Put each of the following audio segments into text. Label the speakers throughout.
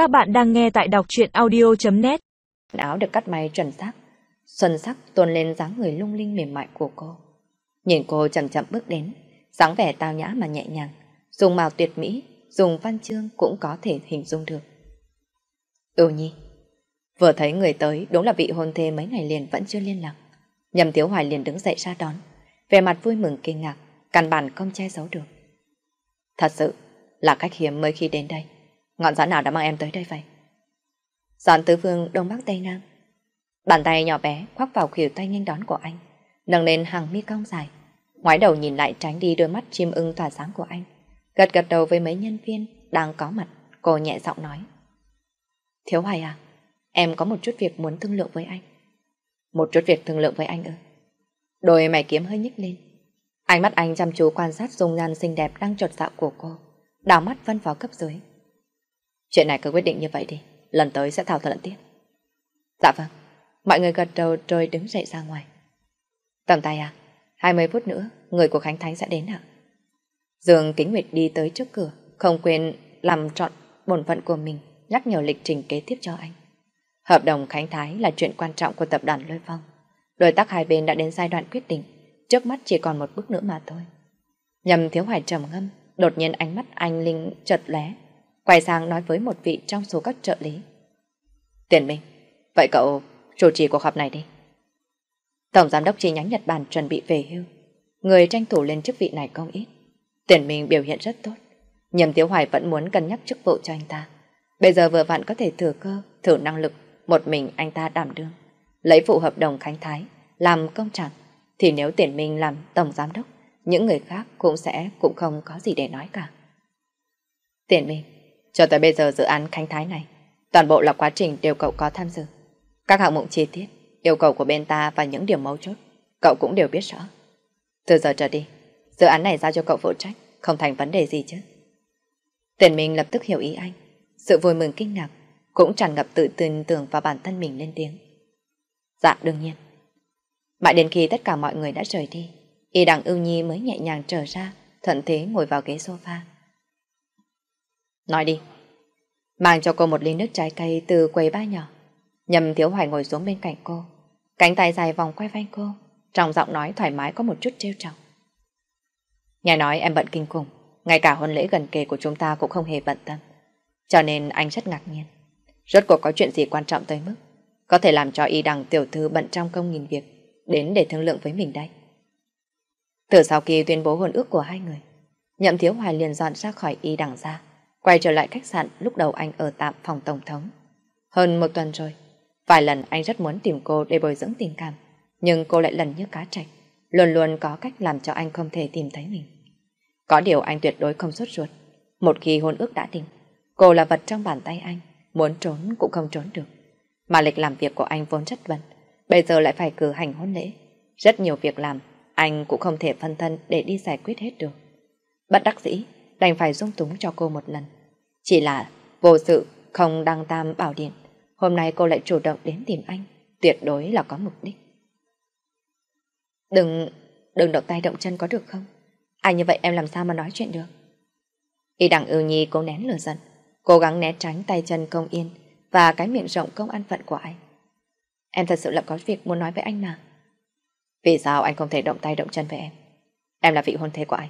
Speaker 1: Các bạn đang nghe tại đọc truyện audio.net
Speaker 2: Áo được cắt may chuẩn xác, xuân sắc tuôn lên dáng người lung linh mềm mại của cô. Nhìn cô chậm chậm bước đến, dáng vẻ tao nhã mà nhẹ nhàng, dùng màu tuyệt mỹ, dùng văn chương cũng có thể hình dung được. Ưu nhi, vừa thấy người tới đúng là vị hôn thê mấy ngày liền vẫn chưa liên lạc. Nhầm Tiếu Hoài liền đứng dậy ra đón, vẻ mặt vui mừng kinh ngạc, căn bản không che giấu được. Thật sự là cách hiếm mới khi đến đây. Ngọn gió nào đã mang em tới đây vậy? Giòn tứ phương đông bắc tây nam. Bàn tay nhỏ bé khoác vào khuỷu tay nhanh đón của anh, nâng lên hàng mi cong dài. Ngoái đầu nhìn lại tránh đi đôi mắt chim ưng tỏa sáng của anh. Gật gật đầu với mấy nhân viên đang có mặt, cô nhẹ giọng nói. Thiếu Hoài à, em có một chút việc muốn thương lượng với anh. Một chút việc thương lượng với anh ư? Đôi mày kiếm hơi nhích lên. Ánh mắt anh chăm chú quan sát dung nhan xinh đẹp đang trột dạo của cô, đào mắt vân vào cấp dưới. Chuyện này cứ quyết định như vậy đi, lần tới sẽ thảo luận tiếp. Dạ vâng, mọi người gật đầu rồi đứng dậy ra ngoài. Tầm tay à, 20 phút nữa, người của Khánh Thánh sẽ đến ạ. Dương Kính Nguyệt đi tới trước cửa, không quên làm trọn bổn phận của mình, nhắc nhở lịch trình kế tiếp cho anh. Hợp đồng Khánh Thái là chuyện quan trọng của tập đoàn Lôi Phong. Đối tác hai bên đã đến giai đoạn quyết định, trước mắt chỉ còn một bước nữa mà thôi. Nhầm thiếu hoài trầm ngâm, đột nhiên ánh mắt anh Linh chợt lé, quay sang nói với một vị trong số các trợ lý. Tiền Minh, vậy cậu chủ trì cuộc họp này đi. Tổng giám đốc chi nhánh Nhật Bản chuẩn bị về hưu. Người tranh thủ lên chức vị này không ít. Tiền Minh biểu hiện rất tốt. Nhầm Tiếu Hoài vẫn muốn cân nhắc chức vụ cho anh ta. Bây giờ vừa vặn có thể thừa cơ, thử năng lực, một mình anh ta đảm đương. Lấy vụ hợp đồng Khánh Thái, làm công trạng, thì nếu Tiền Minh làm tổng giám đốc, những người khác cũng sẽ cũng không có gì để nói cả. Tiền Minh, cho tới bây giờ dự án Khánh Thái này, toàn bộ là quá trình đều cậu có tham dự. Các hạng mục chi tiết, yêu cầu của bên ta và những điểm mấu chốt, cậu cũng đều biết rõ. Từ giờ trở đi, dự án này giao cho cậu phụ trách, không thành vấn đề gì chứ. Tiền Minh lập tức hiểu ý anh, sự vui mừng kinh ngạc, cũng tràn ngập tự tin tưởng vào bản thân mình lên tiếng. Dạ đương nhiên. Mãi đến khi tất cả mọi người đã rời đi, y đằng ưu nhi mới nhẹ nhàng trở ra, thuận thế ngồi vào ghế sofa. Nói đi. Mang cho cô một ly nước trái cây từ quầy ba nhỏ. Nhầm thiếu hoài ngồi xuống bên cạnh cô. Cánh tay dài vòng quay vai cô. Trong giọng nói thoải mái có một chút trêu trọng. Nghe nói em bận kinh khủng. Ngay cả hôn lễ gần kề của chúng ta cũng không hề bận tâm. Cho nên anh rất ngạc nhiên. Rốt cuộc có chuyện gì quan trọng tới mức có thể làm cho y đằng tiểu thư bận trong công nghìn việc đến để thương lượng với mình đây. Từ sau khi tuyên bố hôn ước của hai người, Nhậm Thiếu Hoài liền dọn ra khỏi y đằng ra, quay trở lại khách sạn lúc đầu anh ở tạm phòng tổng thống. Hơn một tuần rồi, vài lần anh rất muốn tìm cô để bồi dưỡng tình cảm, nhưng cô lại lần như cá trạch, luôn luôn có cách làm cho anh không thể tìm thấy mình. Có điều anh tuyệt đối không sốt ruột. Một khi hôn ước đã định, cô là vật trong bàn tay anh, muốn trốn cũng không trốn được. Mà lịch làm việc của anh vốn rất bận, bây giờ lại phải cử hành hôn lễ. Rất nhiều việc làm, anh cũng không thể phân thân để đi giải quyết hết được. Bất đắc dĩ, đành phải dung túng cho cô một lần. Chỉ là vô sự không đăng tam bảo điện, hôm nay cô lại chủ động đến tìm anh, tuyệt đối là có mục đích. Đừng, đừng động tay động chân có được không? Ai như vậy em làm sao mà nói chuyện được? Y đẳng ưu nhi cố nén lửa giận, cố gắng né tránh tay chân công yên và cái miệng rộng công an phận của anh. Em thật sự là có việc muốn nói với anh mà. Vì sao anh không thể động tay động chân với em? Em là vị hôn thê của anh.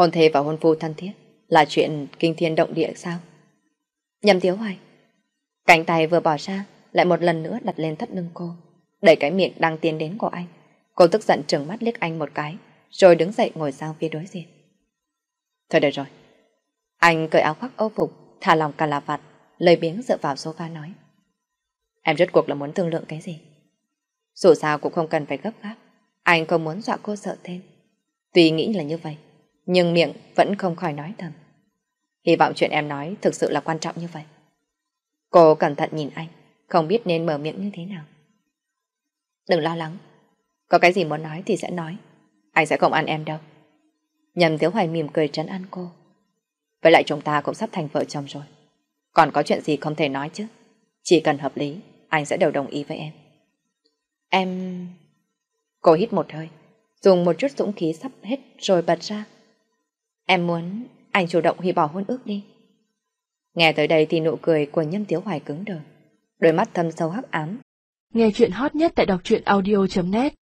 Speaker 2: Hôn thê và hôn phu thân thiết là chuyện kinh thiên động địa sao? Nhầm thiếu hoài. Cánh tay vừa bỏ ra, lại một lần nữa đặt lên thắt lưng cô, đẩy cái miệng đang tiến đến của anh. Cô tức giận trừng mắt liếc anh một cái, rồi đứng dậy ngồi sang phía đối diện. Thôi được rồi. Anh cởi áo khoác âu phục, thả lòng cả là vặt, lời biếng dựa vào sofa nói. Em rốt cuộc là muốn thương lượng cái gì? Dù sao cũng không cần phải gấp gáp. Anh không muốn dọa cô sợ thêm. Tuy nghĩ là như vậy, nhưng miệng vẫn không khỏi nói thầm. Hy vọng chuyện em nói thực sự là quan trọng như vậy. Cô cẩn thận nhìn anh, không biết nên mở miệng như thế nào. Đừng lo lắng, có cái gì muốn nói thì sẽ nói. Anh sẽ không ăn em đâu. Nhầm Tiếu Hoài mỉm cười trấn an cô. Với lại chúng ta cũng sắp thành vợ chồng rồi. Còn có chuyện gì không thể nói chứ? Chỉ cần hợp lý, anh sẽ đều đồng ý với em. Em... Cô hít một hơi, dùng một chút dũng khí sắp hết rồi bật ra. Em muốn anh chủ động hủy bỏ hôn ước đi. Nghe tới đây thì nụ cười của Nhâm Tiếu Hoài cứng đờ. Đôi mắt thâm sâu hắc ám.
Speaker 3: Nghe chuyện hot nhất tại đọc truyện audio.net